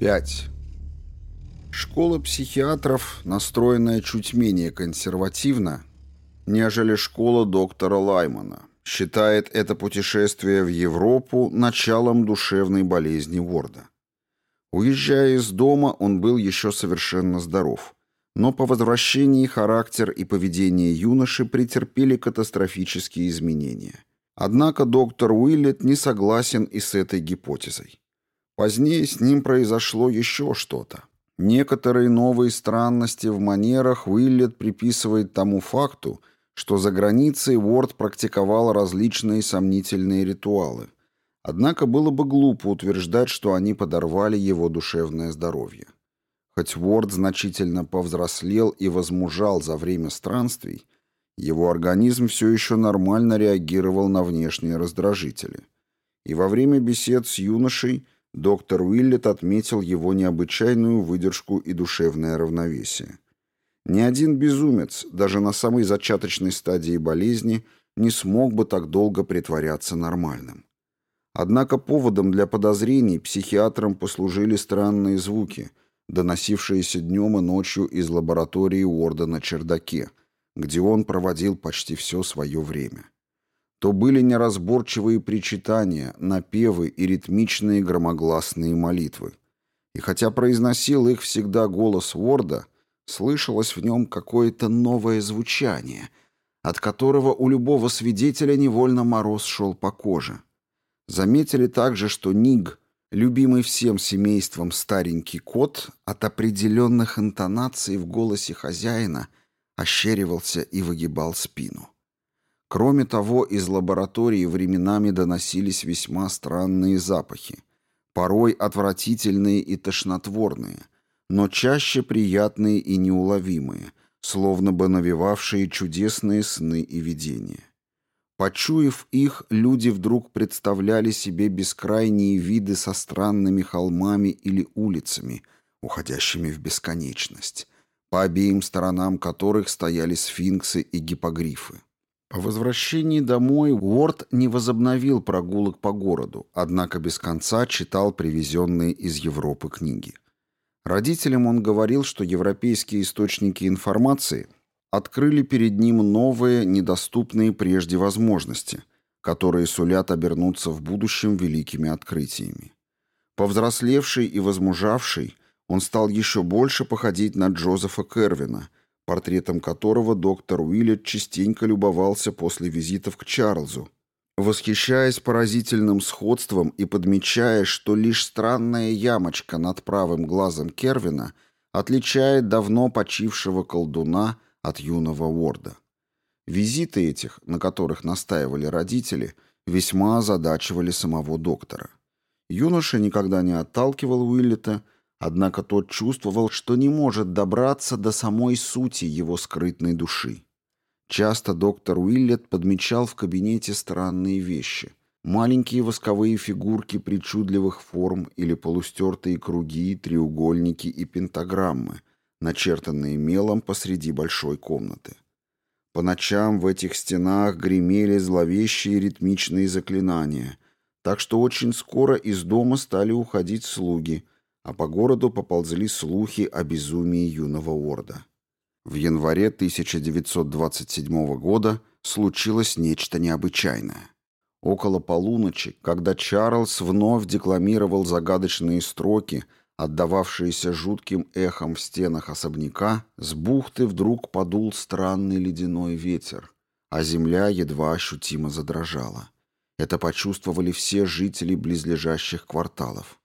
5. Школа психиатров, настроенная чуть менее консервативно, нежели школа доктора Лаймана, считает это путешествие в Европу началом душевной болезни Уорда. Уезжая из дома, он был еще совершенно здоров, но по возвращении характер и поведение юноши претерпели катастрофические изменения. Однако доктор Уиллет не согласен и с этой гипотезой. Позднее с ним произошло еще что-то. Некоторые новые странности в манерах Уиллет приписывает тому факту, что за границей Уорд практиковал различные сомнительные ритуалы. Однако было бы глупо утверждать, что они подорвали его душевное здоровье. Хоть Уорд значительно повзрослел и возмужал за время странствий, его организм все еще нормально реагировал на внешние раздражители. И во время бесед с юношей – доктор Уиллет отметил его необычайную выдержку и душевное равновесие. Ни один безумец, даже на самой зачаточной стадии болезни, не смог бы так долго притворяться нормальным. Однако поводом для подозрений психиатрам послужили странные звуки, доносившиеся днем и ночью из лаборатории Уорда на чердаке, где он проводил почти все свое время то были неразборчивые причитания, напевы и ритмичные громогласные молитвы. И хотя произносил их всегда голос Ворда, слышалось в нем какое-то новое звучание, от которого у любого свидетеля невольно мороз шел по коже. Заметили также, что Ниг, любимый всем семейством старенький кот, от определенных интонаций в голосе хозяина ощеривался и выгибал спину. Кроме того, из лаборатории временами доносились весьма странные запахи, порой отвратительные и тошнотворные, но чаще приятные и неуловимые, словно бы навевавшие чудесные сны и видения. Почуяв их, люди вдруг представляли себе бескрайние виды со странными холмами или улицами, уходящими в бесконечность, по обеим сторонам которых стояли сфинксы и гипогрифы. По возвращении домой Уорд не возобновил прогулок по городу, однако без конца читал привезенные из Европы книги. Родителям он говорил, что европейские источники информации открыли перед ним новые, недоступные прежде возможности, которые сулят обернуться в будущем великими открытиями. Повзрослевший и возмужавший, он стал еще больше походить на Джозефа Кервина – портретом которого доктор Уиллет частенько любовался после визитов к Чарльзу, восхищаясь поразительным сходством и подмечая, что лишь странная ямочка над правым глазом Кервина отличает давно почившего колдуна от юного Уорда. Визиты этих, на которых настаивали родители, весьма озадачивали самого доктора. Юноша никогда не отталкивал Уиллета, Однако тот чувствовал, что не может добраться до самой сути его скрытной души. Часто доктор Уиллет подмечал в кабинете странные вещи. Маленькие восковые фигурки причудливых форм или полустертые круги, треугольники и пентаграммы, начертанные мелом посреди большой комнаты. По ночам в этих стенах гремели зловещие ритмичные заклинания, так что очень скоро из дома стали уходить слуги – а по городу поползли слухи о безумии юного Орда. В январе 1927 года случилось нечто необычайное. Около полуночи, когда Чарльз вновь декламировал загадочные строки, отдававшиеся жутким эхом в стенах особняка, с бухты вдруг подул странный ледяной ветер, а земля едва ощутимо задрожала. Это почувствовали все жители близлежащих кварталов.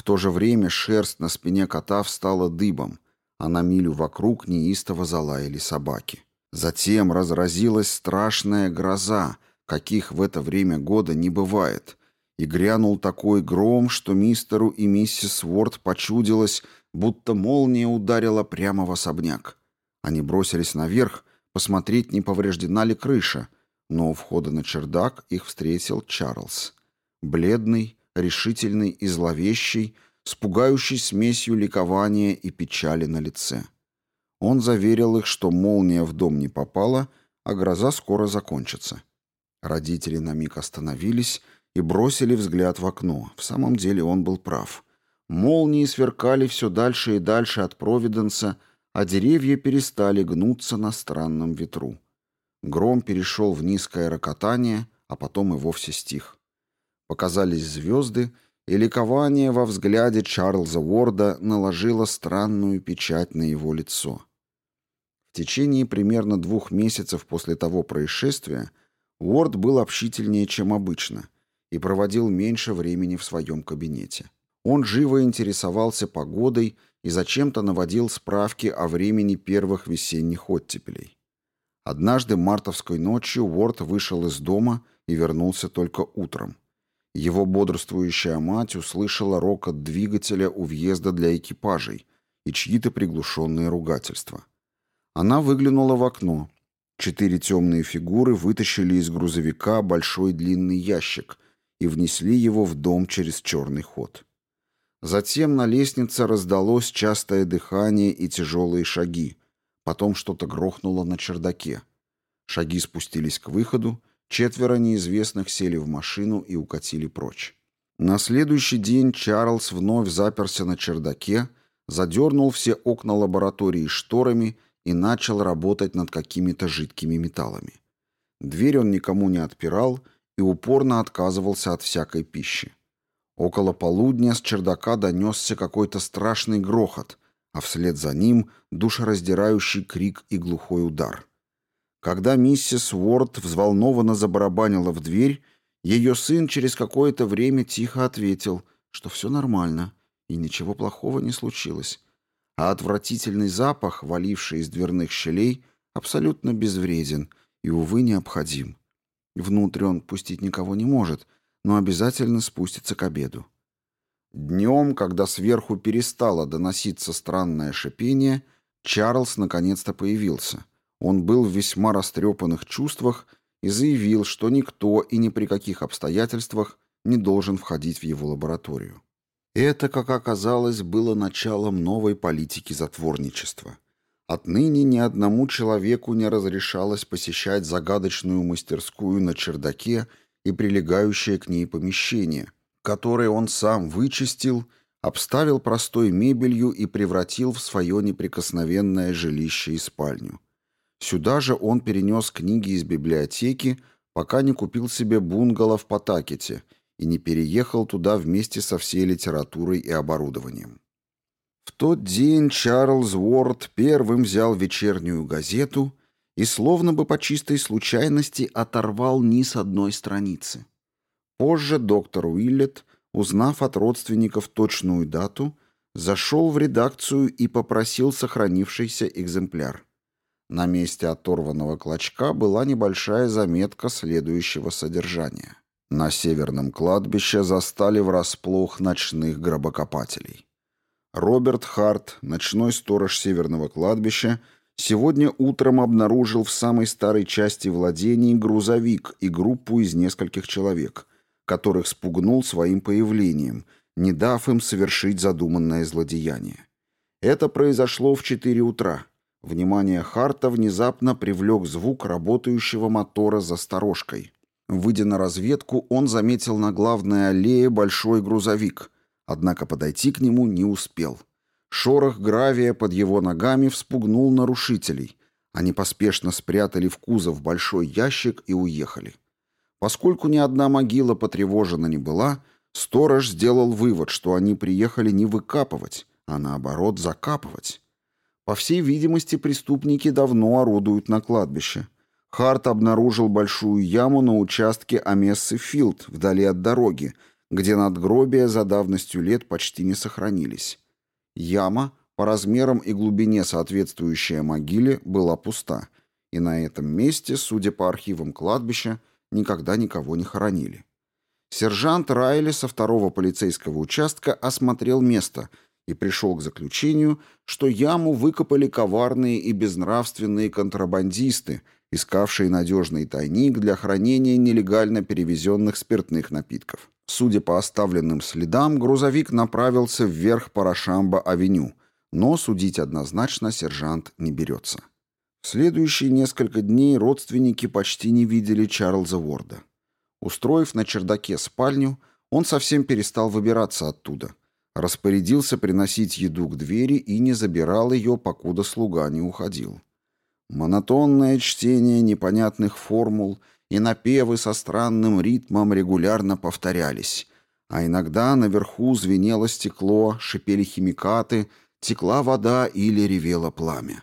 В то же время шерсть на спине кота встала дыбом, а на милю вокруг неистово залаяли собаки. Затем разразилась страшная гроза, каких в это время года не бывает, и грянул такой гром, что мистеру и миссис Уорд почудилось, будто молния ударила прямо в особняк. Они бросились наверх, посмотреть, не повреждена ли крыша, но у входа на чердак их встретил Чарльз. Бледный, решительный и зловещий, с пугающей смесью ликования и печали на лице. Он заверил их, что молния в дом не попала, а гроза скоро закончится. Родители на миг остановились и бросили взгляд в окно. В самом деле он был прав. Молнии сверкали все дальше и дальше от Провиденса, а деревья перестали гнуться на странном ветру. Гром перешел в низкое рокотание, а потом и вовсе стих. Показались звезды, и ликование во взгляде Чарльза Уорда наложило странную печать на его лицо. В течение примерно двух месяцев после того происшествия Уорд был общительнее, чем обычно, и проводил меньше времени в своем кабинете. Он живо интересовался погодой и зачем-то наводил справки о времени первых весенних оттепелей. Однажды мартовской ночью Уорд вышел из дома и вернулся только утром. Его бодрствующая мать услышала рокот двигателя у въезда для экипажей и чьи-то приглушенные ругательства. Она выглянула в окно. Четыре темные фигуры вытащили из грузовика большой длинный ящик и внесли его в дом через черный ход. Затем на лестнице раздалось частое дыхание и тяжелые шаги. Потом что-то грохнуло на чердаке. Шаги спустились к выходу, Четверо неизвестных сели в машину и укатили прочь. На следующий день Чарльз вновь заперся на чердаке, задернул все окна лаборатории шторами и начал работать над какими-то жидкими металлами. Дверь он никому не отпирал и упорно отказывался от всякой пищи. Около полудня с чердака донесся какой-то страшный грохот, а вслед за ним душераздирающий крик и глухой удар. Когда миссис Уорд взволнованно забарабанила в дверь, ее сын через какое-то время тихо ответил, что все нормально и ничего плохого не случилось, а отвратительный запах, валивший из дверных щелей, абсолютно безвреден и, увы, необходим. Внутрь он пустить никого не может, но обязательно спустится к обеду. Днем, когда сверху перестало доноситься странное шипение, Чарльз наконец-то появился. Он был в весьма растрепанных чувствах и заявил, что никто и ни при каких обстоятельствах не должен входить в его лабораторию. Это, как оказалось, было началом новой политики затворничества. Отныне ни одному человеку не разрешалось посещать загадочную мастерскую на чердаке и прилегающее к ней помещение, которое он сам вычистил, обставил простой мебелью и превратил в свое неприкосновенное жилище и спальню. Сюда же он перенес книги из библиотеки, пока не купил себе бунгало в Потакете и не переехал туда вместе со всей литературой и оборудованием. В тот день Чарльз Уорд первым взял вечернюю газету и словно бы по чистой случайности оторвал низ одной страницы. Позже доктор Уиллет, узнав от родственников точную дату, зашел в редакцию и попросил сохранившийся экземпляр. На месте оторванного клочка была небольшая заметка следующего содержания. На северном кладбище застали врасплох ночных гробокопателей. Роберт Харт, ночной сторож северного кладбища, сегодня утром обнаружил в самой старой части владений грузовик и группу из нескольких человек, которых спугнул своим появлением, не дав им совершить задуманное злодеяние. Это произошло в 4 утра – Внимание Харта внезапно привлек звук работающего мотора за сторожкой. Выйдя на разведку, он заметил на главной аллее большой грузовик, однако подойти к нему не успел. Шорох гравия под его ногами вспугнул нарушителей. Они поспешно спрятали в кузов большой ящик и уехали. Поскольку ни одна могила потревожена не была, сторож сделал вывод, что они приехали не выкапывать, а наоборот закапывать. По всей видимости, преступники давно орудуют на кладбище. Харт обнаружил большую яму на участке Амессы-Филд, вдали от дороги, где надгробия за давностью лет почти не сохранились. Яма, по размерам и глубине соответствующая могиле, была пуста, и на этом месте, судя по архивам кладбища, никогда никого не хоронили. Сержант Райли со второго полицейского участка осмотрел место – и пришел к заключению, что яму выкопали коварные и безнравственные контрабандисты, искавшие надежный тайник для хранения нелегально перевезенных спиртных напитков. Судя по оставленным следам, грузовик направился вверх по Рошамбо-авеню, но судить однозначно сержант не берется. В следующие несколько дней родственники почти не видели Чарльза Уорда. Устроив на чердаке спальню, он совсем перестал выбираться оттуда – распорядился приносить еду к двери и не забирал ее, покуда слуга не уходил. Монотонное чтение непонятных формул и напевы со странным ритмом регулярно повторялись, а иногда наверху звенело стекло, шипели химикаты, текла вода или ревело пламя.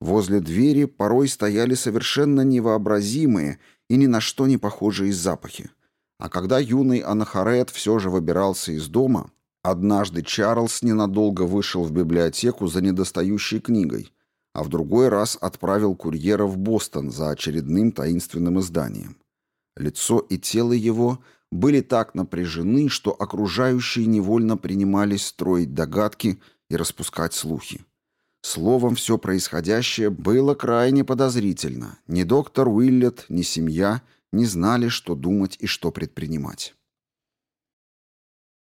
Возле двери порой стояли совершенно невообразимые и ни на что не похожие запахи. А когда юный Анахарет все же выбирался из дома, однажды Чарльз ненадолго вышел в библиотеку за недостающей книгой, а в другой раз отправил курьера в Бостон за очередным таинственным изданием. Лицо и тело его были так напряжены, что окружающие невольно принимались строить догадки и распускать слухи. Словом, все происходящее было крайне подозрительно. Ни доктор Уиллет, ни семья не знали, что думать и что предпринимать.